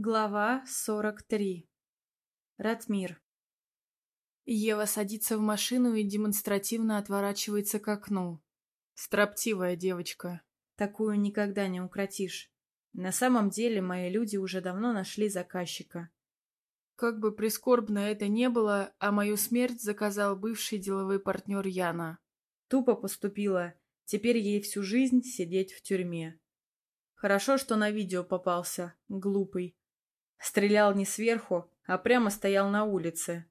Глава 43. Ратмир. Ева садится в машину и демонстративно отворачивается к окну. Строптивая девочка. Такую никогда не укротишь. На самом деле мои люди уже давно нашли заказчика. Как бы прискорбно это не было, а мою смерть заказал бывший деловой партнер Яна. Тупо поступила. Теперь ей всю жизнь сидеть в тюрьме. Хорошо, что на видео попался, глупый. Стрелял не сверху, а прямо стоял на улице.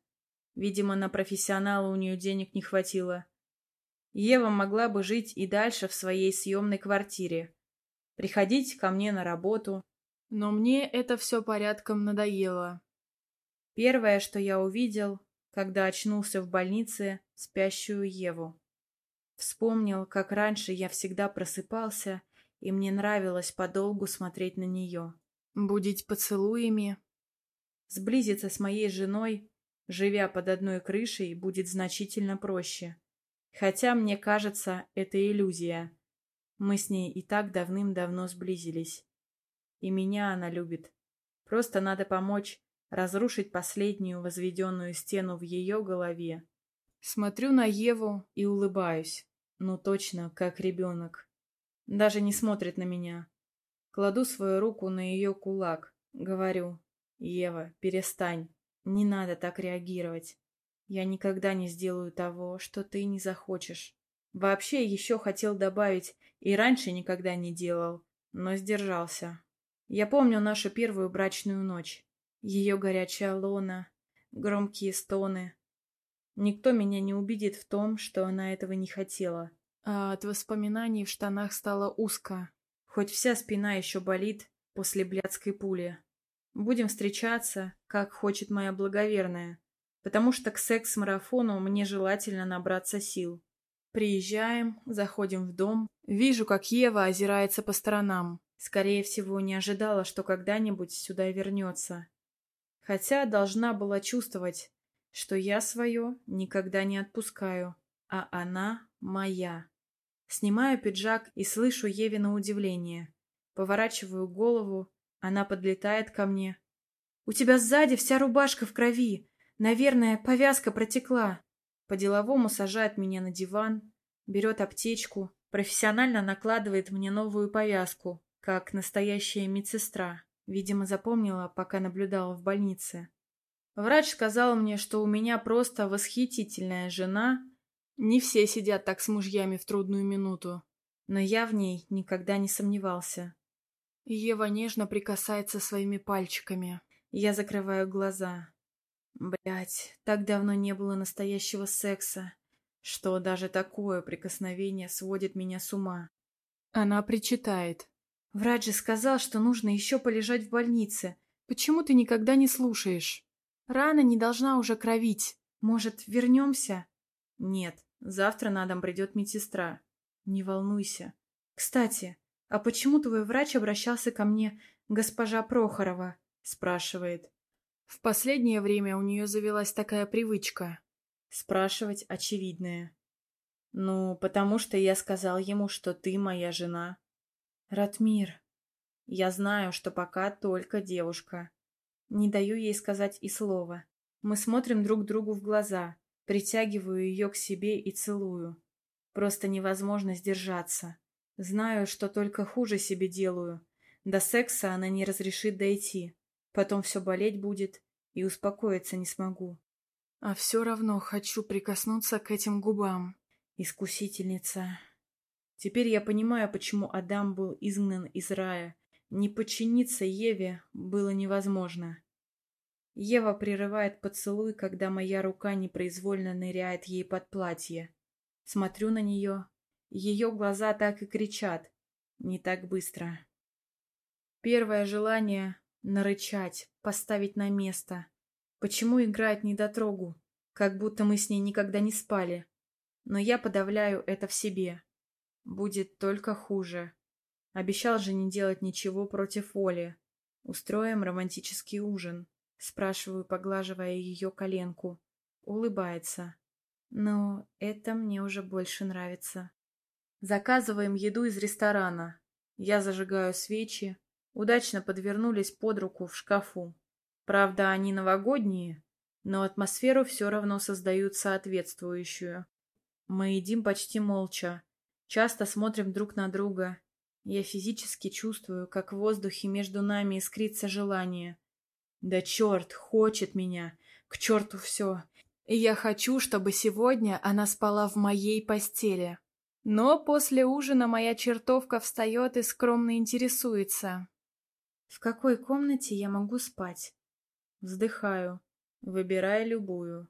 Видимо, на профессионала у нее денег не хватило. Ева могла бы жить и дальше в своей съемной квартире. Приходить ко мне на работу. Но мне это все порядком надоело. Первое, что я увидел, когда очнулся в больнице, спящую Еву. Вспомнил, как раньше я всегда просыпался, и мне нравилось подолгу смотреть на нее будить поцелуями. Сблизиться с моей женой, живя под одной крышей, будет значительно проще. Хотя, мне кажется, это иллюзия. Мы с ней и так давным-давно сблизились. И меня она любит. Просто надо помочь разрушить последнюю возведенную стену в ее голове. Смотрю на Еву и улыбаюсь. Ну точно, как ребенок. Даже не смотрит на меня. Кладу свою руку на ее кулак. Говорю, Ева, перестань. Не надо так реагировать. Я никогда не сделаю того, что ты не захочешь. Вообще еще хотел добавить, и раньше никогда не делал, но сдержался. Я помню нашу первую брачную ночь. Ее горячая лона, громкие стоны. Никто меня не убедит в том, что она этого не хотела. А от воспоминаний в штанах стало узко. Хоть вся спина еще болит после блядской пули. Будем встречаться, как хочет моя благоверная, потому что к секс-марафону мне желательно набраться сил. Приезжаем, заходим в дом. Вижу, как Ева озирается по сторонам. Скорее всего, не ожидала, что когда-нибудь сюда вернется. Хотя должна была чувствовать, что я свое никогда не отпускаю, а она моя. Снимаю пиджак и слышу Евина удивление. Поворачиваю голову, она подлетает ко мне. «У тебя сзади вся рубашка в крови. Наверное, повязка протекла». По-деловому сажает меня на диван, берет аптечку, профессионально накладывает мне новую повязку, как настоящая медсестра. Видимо, запомнила, пока наблюдала в больнице. Врач сказал мне, что у меня просто восхитительная жена не все сидят так с мужьями в трудную минуту. Но я в ней никогда не сомневался. Ева нежно прикасается своими пальчиками. Я закрываю глаза. Блять, так давно не было настоящего секса, что даже такое прикосновение сводит меня с ума. Она причитает. Врач же сказал, что нужно еще полежать в больнице. Почему ты никогда не слушаешь? Рана не должна уже кровить. Может, вернемся? Нет, Завтра на дом придет медсестра. Не волнуйся. Кстати, а почему твой врач обращался ко мне госпожа Прохорова? Спрашивает. В последнее время у нее завелась такая привычка. Спрашивать очевидное. Ну, потому что я сказал ему, что ты моя жена. Ратмир, я знаю, что пока только девушка. Не даю ей сказать и слова. Мы смотрим друг другу в глаза. Притягиваю ее к себе и целую. Просто невозможно сдержаться. Знаю, что только хуже себе делаю. До секса она не разрешит дойти. Потом все болеть будет, и успокоиться не смогу. А все равно хочу прикоснуться к этим губам. Искусительница. Теперь я понимаю, почему Адам был изгнан из рая. Не подчиниться Еве было невозможно. Ева прерывает поцелуй, когда моя рука непроизвольно ныряет ей под платье. Смотрю на нее. Ее глаза так и кричат. Не так быстро. Первое желание — нарычать, поставить на место. Почему играет недотрогу? Как будто мы с ней никогда не спали. Но я подавляю это в себе. Будет только хуже. Обещал же не делать ничего против Оли. Устроим романтический ужин. Спрашиваю, поглаживая ее коленку. Улыбается. Но это мне уже больше нравится. Заказываем еду из ресторана. Я зажигаю свечи. Удачно подвернулись под руку в шкафу. Правда, они новогодние, но атмосферу все равно создают соответствующую. Мы едим почти молча, часто смотрим друг на друга. Я физически чувствую, как в воздухе между нами искрится желание. Да черт, хочет меня, к черту все. И я хочу, чтобы сегодня она спала в моей постели. Но после ужина моя чертовка встает и скромно интересуется. В какой комнате я могу спать? Вздыхаю, выбирая любую.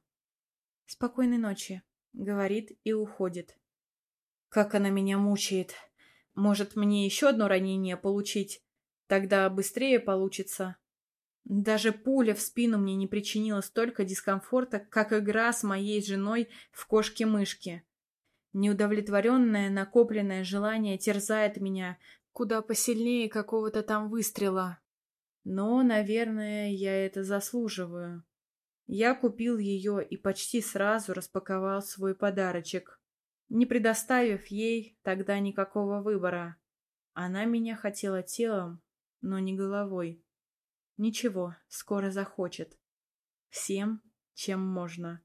Спокойной ночи, говорит и уходит. Как она меня мучает. Может, мне еще одно ранение получить? Тогда быстрее получится. Даже пуля в спину мне не причинила столько дискомфорта, как игра с моей женой в кошки-мышки. Неудовлетворенное, накопленное желание терзает меня куда посильнее какого-то там выстрела. Но, наверное, я это заслуживаю. Я купил ее и почти сразу распаковал свой подарочек, не предоставив ей тогда никакого выбора. Она меня хотела телом, но не головой. Ничего, скоро захочет. Всем, чем можно.